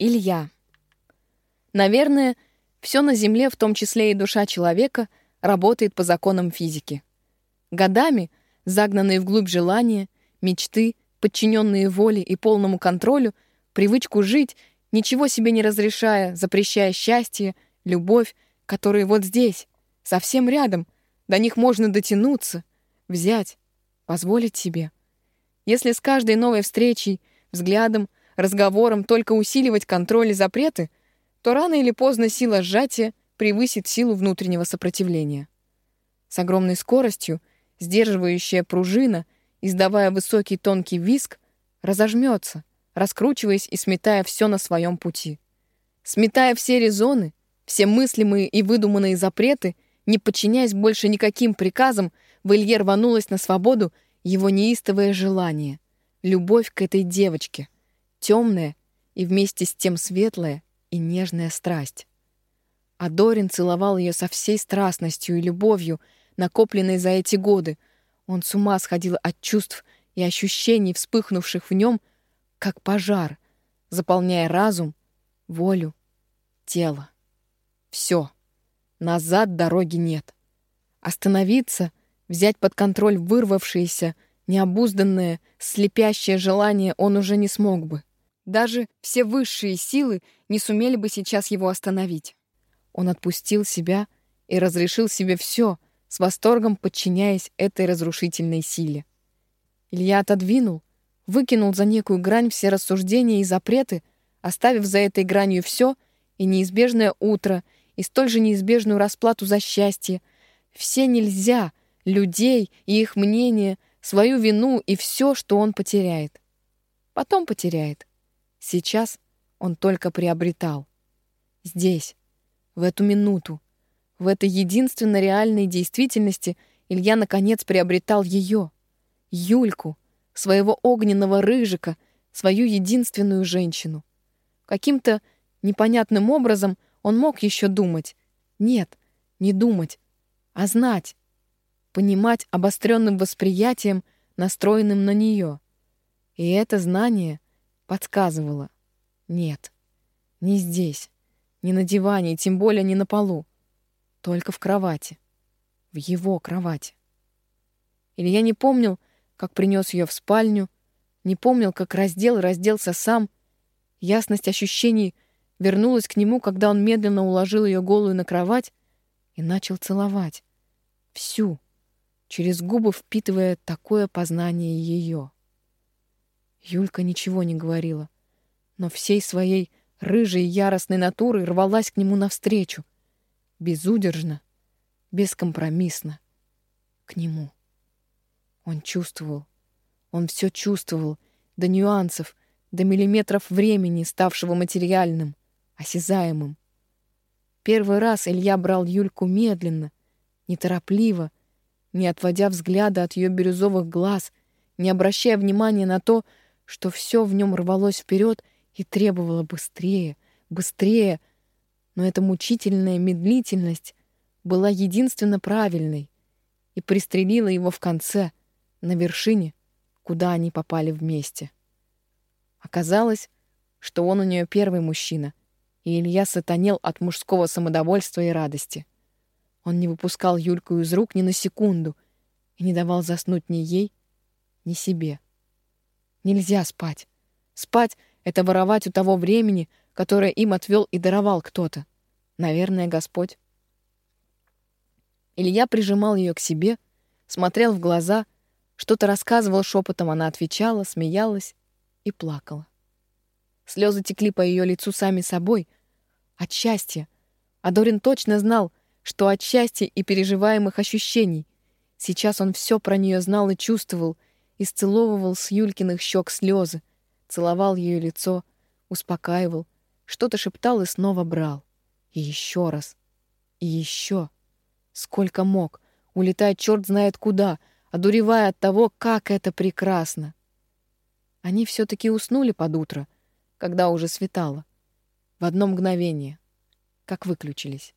Илья. Наверное, все на Земле, в том числе и душа человека, работает по законам физики. Годами, загнанные вглубь желания, мечты, подчиненные воле и полному контролю, привычку жить, ничего себе не разрешая, запрещая счастье, любовь, которые вот здесь, совсем рядом, до них можно дотянуться, взять, позволить себе. Если с каждой новой встречей, взглядом, разговором только усиливать контроль и запреты, то рано или поздно сила сжатия превысит силу внутреннего сопротивления. С огромной скоростью сдерживающая пружина, издавая высокий тонкий виск, разожмется, раскручиваясь и сметая все на своем пути. Сметая все резоны, все мыслимые и выдуманные запреты, не подчиняясь больше никаким приказам, в Илье рванулось на свободу его неистовое желание, любовь к этой девочке, темная и вместе с тем светлая и нежная страсть. А Дорин целовал ее со всей страстностью и любовью, накопленной за эти годы. Он с ума сходил от чувств и ощущений, вспыхнувших в нем, как пожар, заполняя разум, волю, тело. Все. Назад дороги нет. Остановиться, взять под контроль вырвавшееся, необузданное, слепящее желание он уже не смог бы. Даже все высшие силы не сумели бы сейчас его остановить. Он отпустил себя и разрешил себе все, с восторгом подчиняясь этой разрушительной силе. Илья отодвинул, выкинул за некую грань все рассуждения и запреты, оставив за этой гранью все и неизбежное утро, и столь же неизбежную расплату за счастье. Все нельзя, людей и их мнение, свою вину и все, что он потеряет. Потом потеряет. Сейчас он только приобретал. Здесь, в эту минуту, в этой единственно реальной действительности Илья наконец приобретал ее, Юльку, своего огненного рыжика, свою единственную женщину. Каким-то непонятным образом он мог еще думать. Нет, не думать, а знать, понимать обостренным восприятием, настроенным на нее. И это знание подсказывало. Нет, не здесь, не на диване, тем более не на полу. Только в кровати. В его кровати. Илья не помнил, как принес ее в спальню, не помнил, как раздел и разделся сам. Ясность ощущений вернулась к нему, когда он медленно уложил ее голую на кровать и начал целовать. Всю, через губы впитывая такое познание ее. Юлька ничего не говорила, но всей своей рыжей яростной натурой рвалась к нему навстречу, безудержно, бескомпромиссно, к нему. Он чувствовал. Он все чувствовал, до нюансов, до миллиметров времени, ставшего материальным, осязаемым. Первый раз Илья брал Юльку медленно, неторопливо, не отводя взгляда от ее бирюзовых глаз, не обращая внимания на то, что все в нем рвалось вперед и требовало быстрее, быстрее, но эта мучительная медлительность была единственно правильной и пристрелила его в конце — на вершине, куда они попали вместе. Оказалось, что он у нее первый мужчина, и Илья сатанел от мужского самодовольства и радости. Он не выпускал Юльку из рук ни на секунду и не давал заснуть ни ей, ни себе. Нельзя спать. Спать — это воровать у того времени, которое им отвел и даровал кто-то. Наверное, Господь. Илья прижимал ее к себе, смотрел в глаза — что-то рассказывал шепотом, она отвечала, смеялась и плакала. Слезы текли по ее лицу сами собой. От счастья. А Дорин точно знал, что от счастья и переживаемых ощущений. Сейчас он все про нее знал и чувствовал, и сцеловывал с Юлькиных щек слезы, целовал ее лицо, успокаивал, что-то шептал и снова брал. И еще раз. И еще. Сколько мог. Улетать черт знает куда — одуревая от того, как это прекрасно. Они все-таки уснули под утро, когда уже светало. В одно мгновение, как выключились.